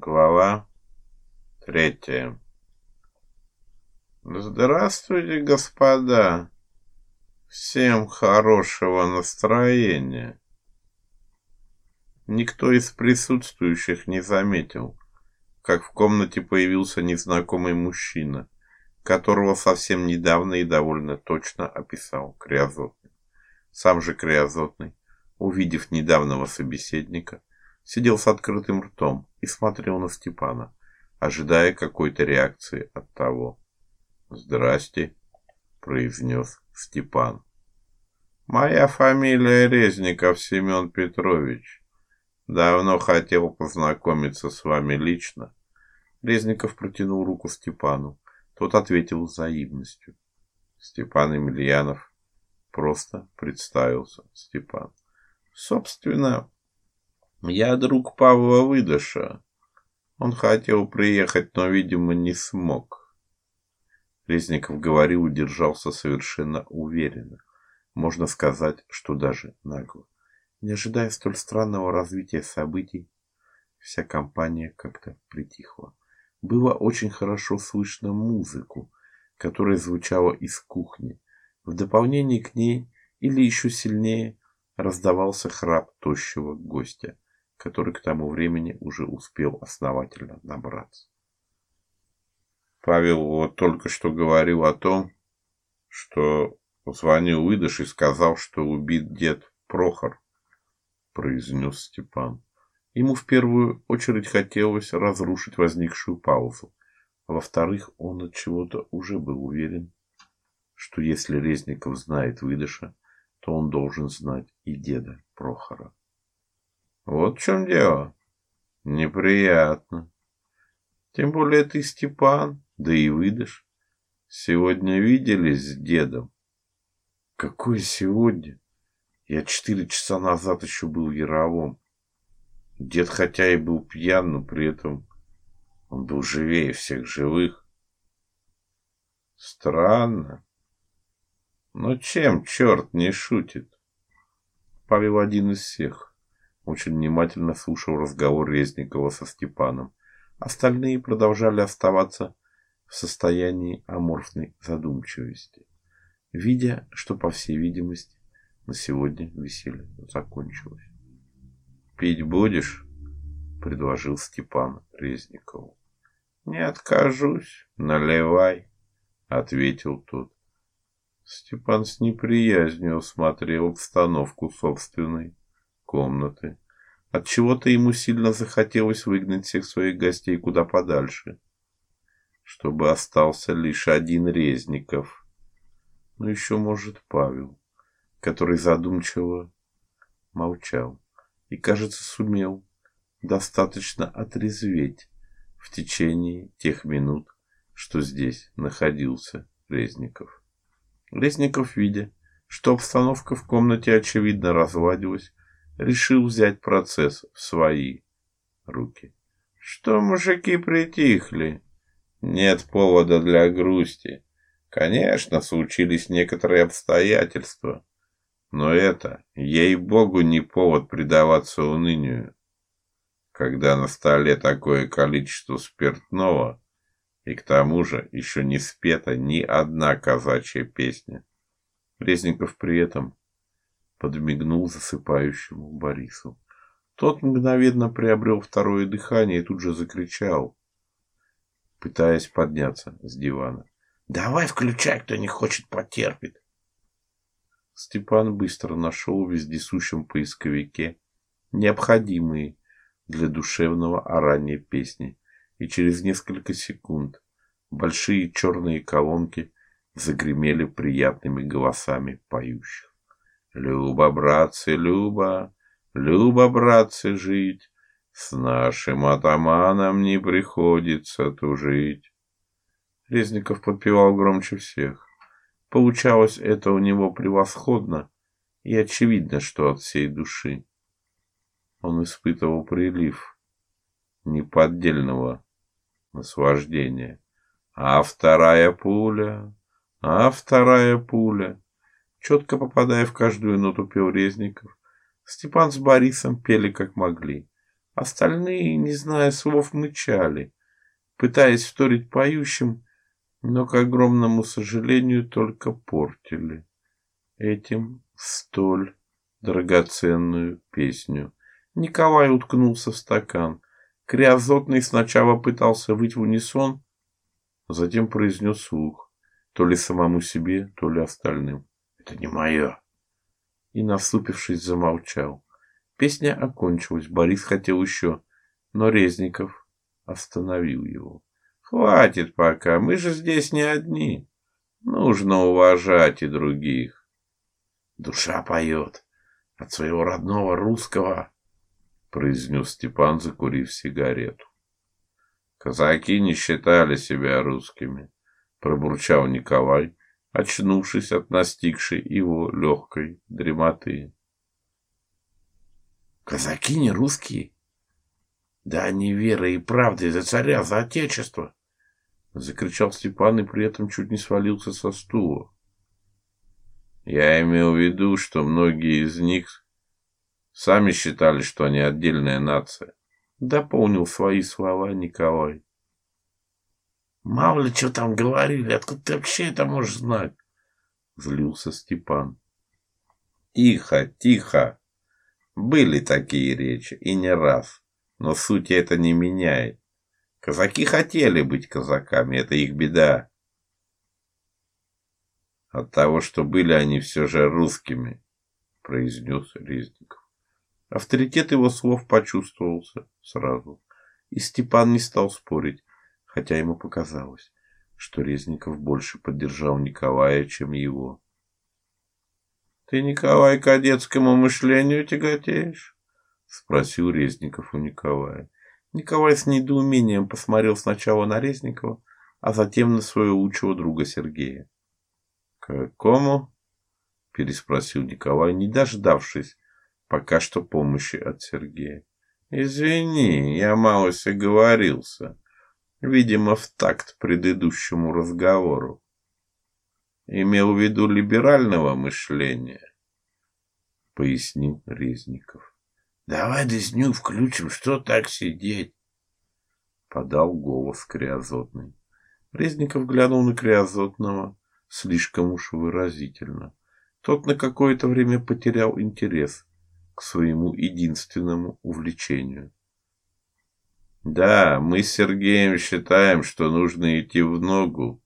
Глава третья. Здравствуйте, господа. Всем хорошего настроения. Никто из присутствующих не заметил, как в комнате появился незнакомый мужчина, которого совсем недавно и довольно точно описал Криозотный. Сам же Криозотный, увидев недавнего собеседника, сидел с открытым ртом и смотрел на Степана, ожидая какой-то реакции от того. "Здрасте", произнес Степан. "Моя фамилия Резников Семен Петрович. Давно хотел познакомиться с вами лично". Резников протянул руку Степану. Тот ответил взаимностью. Степан Емельянов просто представился Степан. Собственно, я друг Павла Выдыша. Он хотел приехать, но, видимо, не смог. Резников говорил держался совершенно уверенно. Можно сказать, что даже нагло. Не ожидая столь странного развития событий, вся компания как-то притихла. Было очень хорошо слышно музыку, которая звучала из кухни. В дополнение к ней или еще сильнее раздавался храп тощего гостя который к тому времени уже успел основательно набраться. Павел вот только что говорил о том, что звонил выдыш и сказал, что убит дед Прохор, произнес Степан. Ему в первую очередь хотелось разрушить возникшую паузу, а во-вторых, он от чего-то уже был уверен, что если Резников знает выдыша, то он должен знать и деда Прохора. Вот в чем дело. Неприятно. Тем более ты, Степан, да и выдашь. Сегодня виделись с дедом. Какое сегодня? Я четыре часа назад еще был в Яровом. Дед хотя и был пьян, но при этом он был живее всех живых. Странно. Но чем черт не шутит? Павел один из всех очень внимательно слушал разговор Резникова со Степаном. Остальные продолжали оставаться в состоянии аморфной задумчивости, видя, что по всей видимости на сегодня веселье закончилось. Пить будешь? предложил Степан Резникову. Не откажусь, наливай, ответил тот. Степан с неприязнью осмотрел обстановку собственной комнаты. От чего-то ему сильно захотелось выгнать всех своих гостей куда подальше, чтобы остался лишь один Резников. Ну еще, может, Павел, который задумчиво молчал и, кажется, сумел достаточно отрезветь в течение тех минут, что здесь находился Резников. Резников, видя, что обстановка в комнате очевидно разладилась, решил взять процесс в свои руки. Что мужики притихли? Нет повода для грусти. Конечно, случились некоторые обстоятельства, но это, ей-богу, не повод предаваться унынию. Когда на столе такое количество спиртного, и к тому же еще не спета ни одна казачья песня. Резников при этом подмигнул засыпающему Борису. Тот мгновенно приобрел второе дыхание и тут же закричал, пытаясь подняться с дивана: "Давай включай, кто не хочет, потерпит". Степан быстро нашел в вездесущем поисковике необходимые для душевного орания песни, и через несколько секунд большие черные колонки загремели приятными голосами поющих. Люба, братцы, Люба, Люба, братцы, жить, С нашим атаманом не приходится тужить. Резников подпевал громче всех. Получалось это у него превосходно, и очевидно, что от всей души. Он испытывал прилив неподдельного наслаждения. А вторая пуля, а вторая пуля четко попадая в каждую ноту пел Резников. Степан с Борисом пели как могли. Остальные, не зная слов, мычали, пытаясь вторить поющим, но, к огромному сожалению, только портили этим столь драгоценную песню. Николай уткнулся в стакан. Криозотный сначала пытался выть в унисон, затем произнес слух, то ли самому себе, то ли остальным. «Это не мое!» И, наступившись, замолчал. Песня окончилась. Борис хотел еще, но Резников остановил его. «Хватит пока, мы же здесь не одни. Нужно уважать и других». «Душа поет от своего родного русского», — произнес Степан, закурив сигарету. Казаки не считали себя русскими, пробурчал Николай, очнувшись от настигшей его легкой дремоты. Казаки не русские? Да они верой и правдой за царя, за отечество! Закричал Степан и при этом чуть не свалился со стула. Я имел в виду, что многие из них сами считали, что они отдельная нация. Дополнил свои слова Николай. Мало ли что там говорили, откуда ты вообще это можешь знать? Злился Степан. Тихо, тихо. Были такие речи, и не раз. Но суть это не меняет. Казаки хотели быть казаками, это их беда. От того, что были они все же русскими, произнес Резников. Авторитет его слов почувствовался сразу, и Степан не стал спорить, хотя ему показалось, что Резников больше поддержал Николая, чем его. Ты, Николай, кадетскому мышлению тяготеешь? спросил Резников у Николая. Николай с недоумением посмотрел сначала на Резникова, а затем на своего лучшего друга Сергея. Какому? переспросил Николай, не дождавшись пока что помощи от Сергея. Извини, я мало оговорился. Видимо, в такт предыдущему разговору. Имел в виду либерального мышления, пояснил Резников. Давай десню включим, что так сидеть? Подал голос Криозотный. Резников глянул на Криозотного слишком уж выразительно. Тот на какое-то время потерял интерес к своему единственному увлечению. Да, мы с Сергеем считаем, что нужно идти в ногу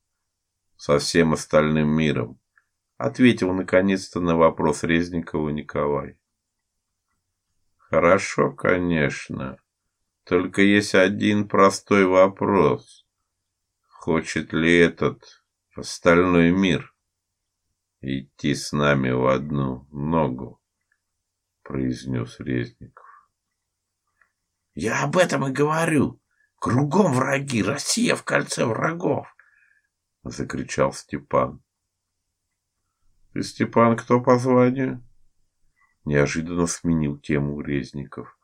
со всем остальным миром, ответил наконец-то на вопрос Резникова Николай. Хорошо, конечно. Только есть один простой вопрос. Хочет ли этот остальной мир идти с нами в одну ногу? произнес Резников. Я об этом и говорю. Кругом враги, Россия в кольце врагов, закричал Степан. Ты, Степан, кто по званию? Неожиданно сменил тему Резников.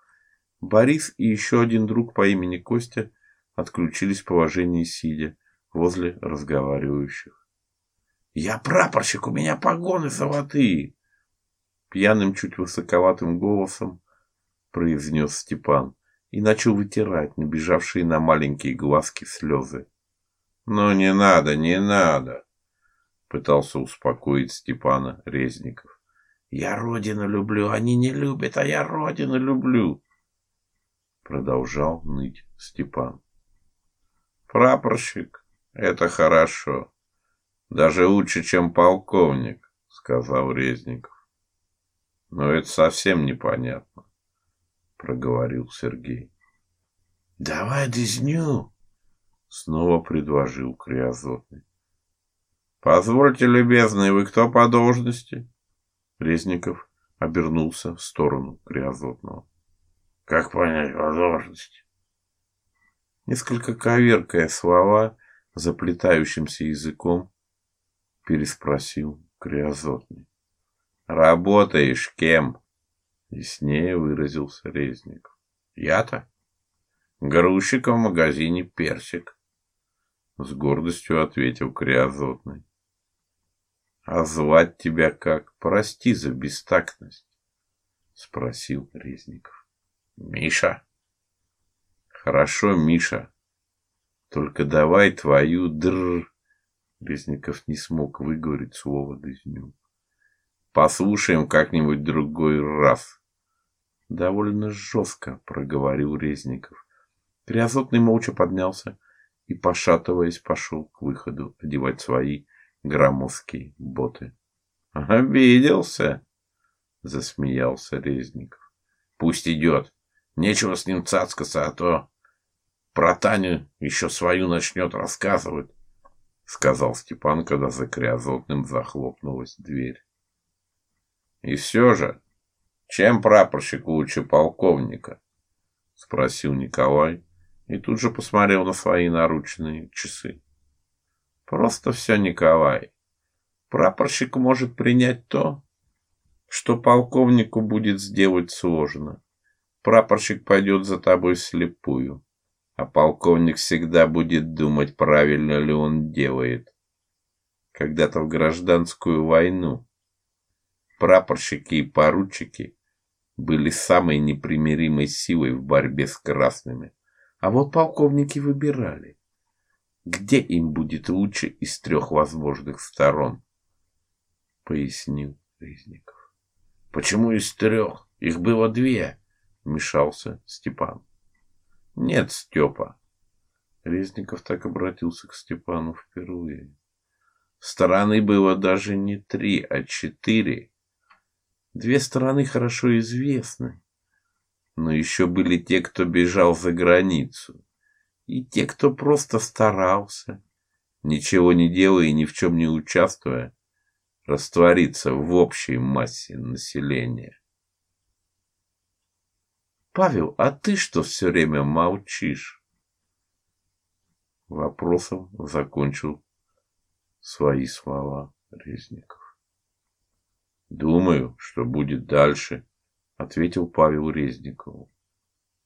Борис и еще один друг по имени Костя отключились в положении сидя возле разговаривающих. Я прапорщик, у меня погоны золотые, пьяным чуть высоковатым голосом произнес Степан и начал вытирать набежавшие на маленькие глазки слезы. "Ну не надо, не надо", пытался успокоить Степана Резников. "Я родину люблю, они не любят, а я родину люблю", продолжал ныть Степан. "Прапорщик это хорошо. Даже лучше, чем полковник", сказал Резников. "Но это совсем непонятно проговорил Сергей. Давай дезню, снова предложил Криозотный. Позвольте, любезный, вы кто по должности? Резников обернулся в сторону Криозотного. Как понять по должности? Несколько коверкая слова заплетающимся языком, переспросил Криозотный. Работаешь кем? Яснее выразился Резник. Я-то? Грузчиком в магазине «Персик», — с гордостью ответил Криозотный. А звать тебя как? Прости за бестактность, — спросил Резников. Миша, Хорошо, Миша. Только давай твою др. Резников не смог выговорить слово дызню. Послушаем как-нибудь другой раз. Довольно жестко проговорил Резников. Приозотный молча поднялся и, пошатываясь, пошел к выходу одевать свои громоздкие боты. Обиделся, засмеялся Резников. Пусть идет. Нечего с ним цацкаться, а то про Таню еще свою начнет рассказывать, сказал Степан, когда за Криозотным захлопнулась дверь. И все же, чем прапорщик лучше полковника? спросил Николай и тут же посмотрел на свои наручные часы. Просто все, Николай. Прапорщик может принять то, что полковнику будет сделать сложно. Прапорщик пойдет за тобой слепую, а полковник всегда будет думать, правильно ли он делает. Когда-то в гражданскую войну прапорщики и поручики были самой непримиримой силой в борьбе с красными. А вот полковники выбирали, где им будет лучше из трех возможных сторон, пояснил Резников. Почему из трех? Их было две, вмешался Степан. Нет, Степа. Резников так обратился к Степану впервые. Стороны было даже не три, а четыре. Две стороны хорошо известны, но еще были те, кто бежал за границу, и те, кто просто старался, ничего не делая и ни в чем не участвуя, раствориться в общей массе населения. Павел, а ты что все время молчишь? Вопросом закончил свои слова Резников. Думаю, что будет дальше, ответил Павел Резникову.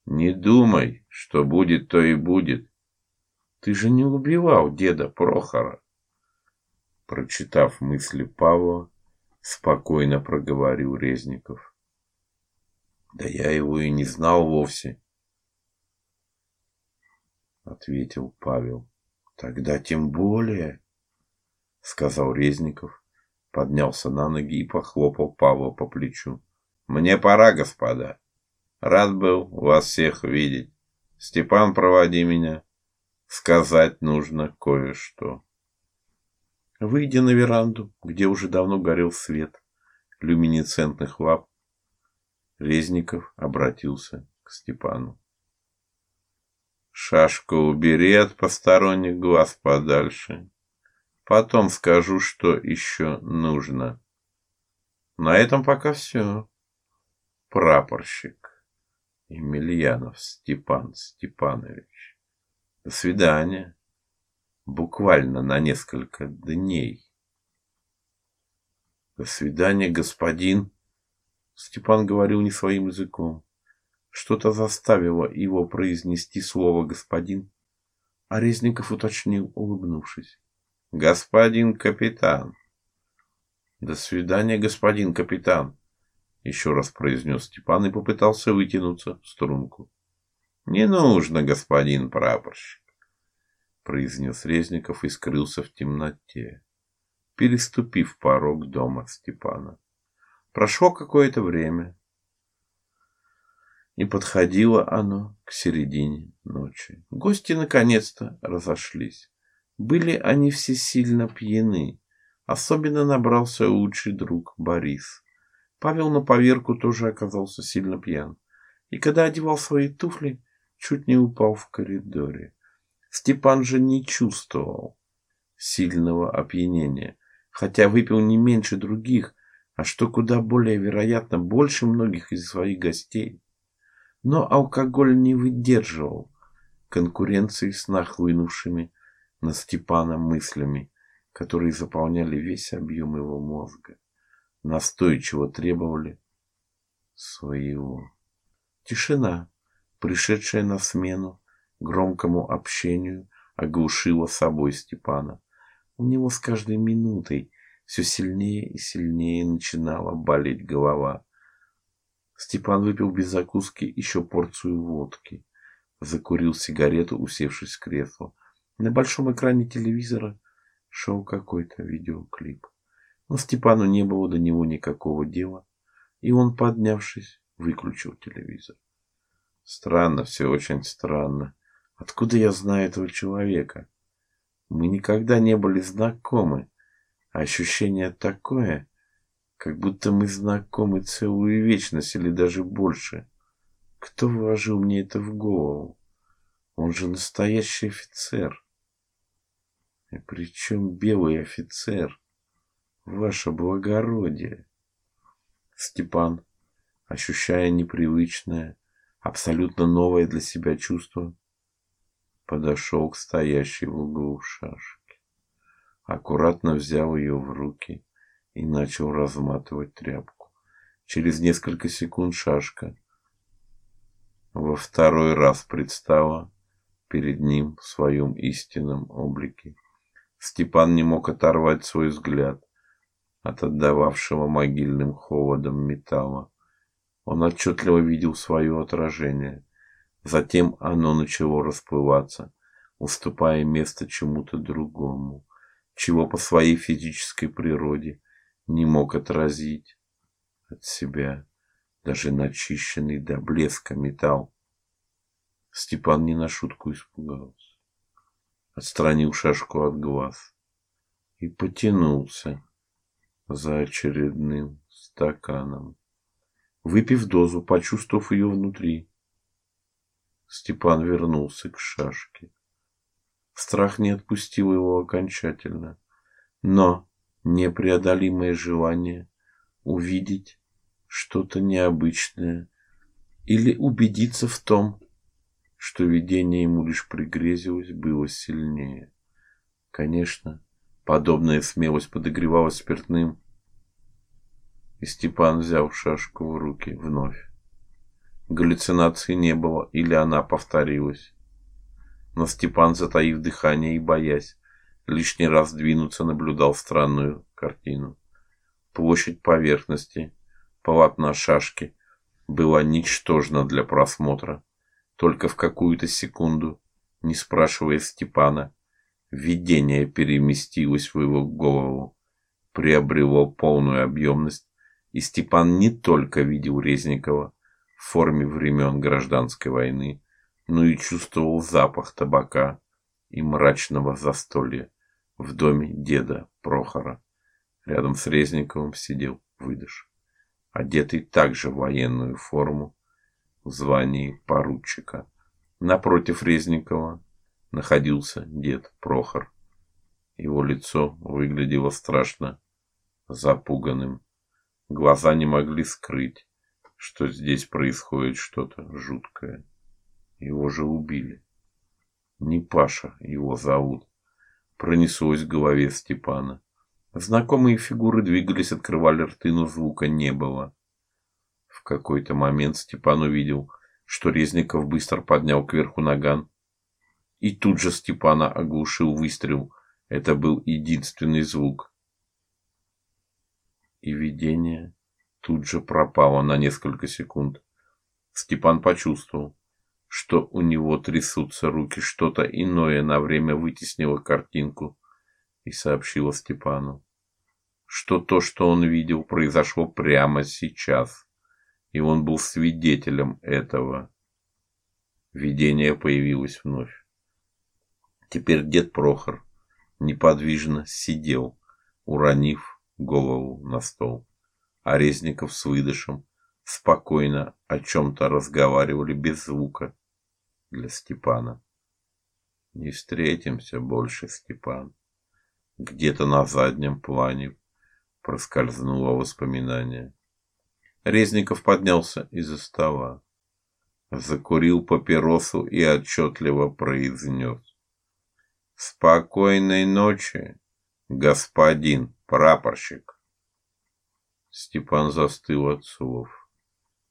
Не думай, что будет, то и будет. Ты же не убивал деда Прохора. Прочитав мысли Павла, спокойно проговорил Резников. Да я его и не знал вовсе, ответил Павел. Тогда тем более, сказал Резников, поднялся на ноги и похлопал Павла по плечу. Мне пора, господа. Рад был вас всех видеть. Степан, проводи меня. Сказать нужно кое-что. Выйдя на веранду, где уже давно горел свет люминесцентных ламп, Резников обратился к Степану. Шашку убери от посторонних глаз подальше. Потом скажу, что еще нужно. На этом пока все. Прапорщик Емельянов Степан Степанович. До свидания буквально на несколько дней. До свидания, господин. Степан говорил не своим языком. Что-то заставило его произнести слово господин, а Резников уточнил, улыбнувшись: "Господин капитан". "До свидания, господин капитан", еще раз произнес Степан и попытался вытянуться в струнку. "Не нужно, господин прапорщик произнес Резников и скрылся в темноте, переступив порог дома Степана. Прошло какое-то время, и подходило оно к середине ночи. Гости наконец-то разошлись. Были они все сильно пьяны. Особенно набрался лучший друг Борис. Павел на поверку тоже оказался сильно пьян. И когда одевал свои туфли, чуть не упал в коридоре. Степан же не чувствовал сильного опьянения, хотя выпил не меньше других, а что куда более вероятно, больше многих из своих гостей. Но алкоголь не выдерживал конкуренции с нахлынувшими на Степана мыслями, которые заполняли весь объем его мозга, настойчиво требовали своего. Тишина, пришедшая на смену громкому общению оглушило собой Степана. У него с каждой минутой все сильнее и сильнее начинала болеть голова. Степан выпил без закуски еще порцию водки. закурил сигарету, усевшись в кресло. На большом экране телевизора шел какой-то видеоклип. Но Степану не было до него никакого дела, и он, поднявшись, выключил телевизор. Странно, все очень странно. Откуда я знаю этого человека? Мы никогда не были знакомы. Ощущение такое, как будто мы знакомы целую вечность или даже больше. Кто вложил мне это в голову? Он же настоящий офицер. И причем белый офицер? Ваше благородие. Степан, ощущая непривычное, абсолютно новое для себя чувство, подошел к стоящей в углу шашке. Аккуратно взял ее в руки и начал разматывать тряпку. Через несколько секунд шашка во второй раз предстала перед ним в своем истинном облике. Степан не мог оторвать свой взгляд от отдававшего могильным холодом металла. Он отчетливо видел свое отражение. Затем оно начало расплываться, уступая место чему-то другому, чего по своей физической природе не мог отразить от себя даже начищенный до блеска металл. Степан не на шутку испугался. Отстранил шашку от глаз и потянулся за очередным стаканом. Выпив дозу, почувствовав ее внутри, Степан вернулся к шашке. Страх не отпустил его окончательно, но непреодолимое желание увидеть что-то необычное или убедиться в том, что видение ему лишь пригрезилось, было сильнее. Конечно, подобная смелость подогревалась спиртным, и Степан взял шашку в руки вновь. Галлюцинации не было, или она повторилась. Но Степан, затаив дыхание и боясь лишний раз двинуться, наблюдал странную картину. Площадь поверхности полотна шашки была ничтожна для просмотра. Только в какую-то секунду, не спрашивая Степана, видение переместилось в его голову, приобрело полную объемность, и Степан не только видел Резникова в форме времен гражданской войны, но и чувствовал запах табака и мрачного застолья в доме деда Прохора. Рядом с Резниковым сидел выдыш, одетый также в военную форму в звании поручика. Напротив Резникова находился дед Прохор. Его лицо выглядело страшно запуганным. Глаза не могли скрыть, что здесь происходит что-то жуткое. Его же убили. Не Паша его зовут. Пронеслось в голове Степана. Знакомые фигуры двигались, открывали рты, но звука не было. В какой-то момент Степан увидел, что Резников быстро поднял кверху наган, и тут же Степана оглушил выстрел. Это был единственный звук. И видение тут же пропало на несколько секунд. Степан почувствовал, что у него трясутся руки, что-то иное на время вытеснило картинку и сообщила Степану, что то, что он видел, произошло прямо сейчас, и он был свидетелем этого. Видение появилось вновь. Теперь дед Прохор неподвижно сидел, уронив голову на стол, а Резников с выдышем спокойно о чем то разговаривали без звука для Степана. Не встретимся больше, Степан. Где-то на заднем плане проскользнуло воспоминание. Резников поднялся из-за стола, закурил папиросу и отчетливо произнес: Спокойной ночи, господин прапорщик. Степан застыл от слов.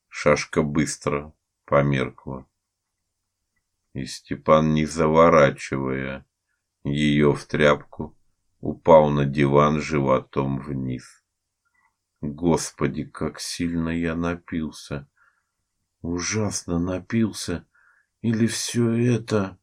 Шашка быстро померкла. И Степан, не заворачивая ее в тряпку, упал на диван животом вниз. Господи, как сильно я напился. Ужасно напился Или все это